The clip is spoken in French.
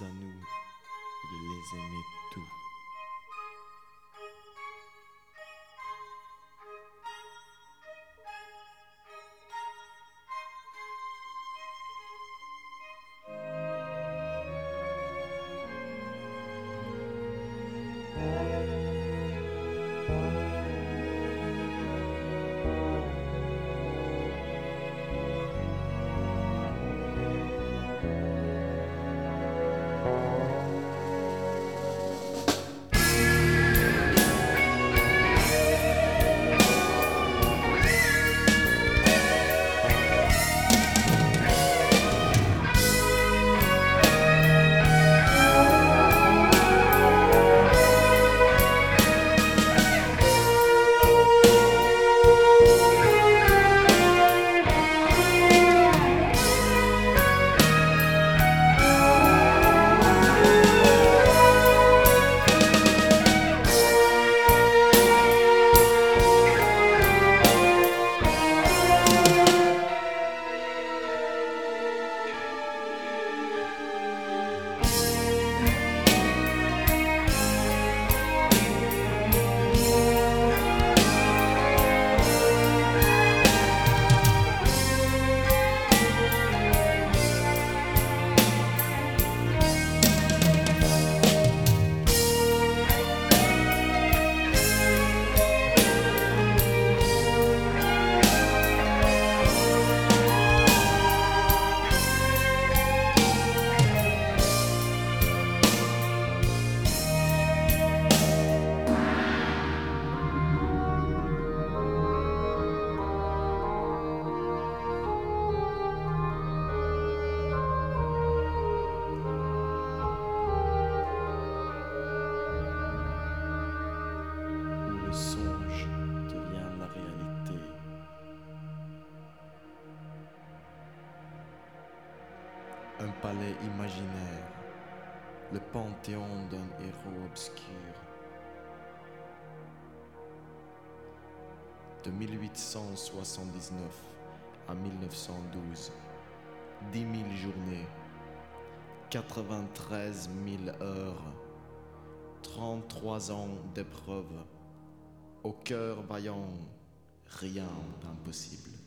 à nous de les aimer De 1879 à 1912, 10 000 journées, 93 000 heures, 33 ans d'épreuves, au cœur vaillant, rien d'impossible.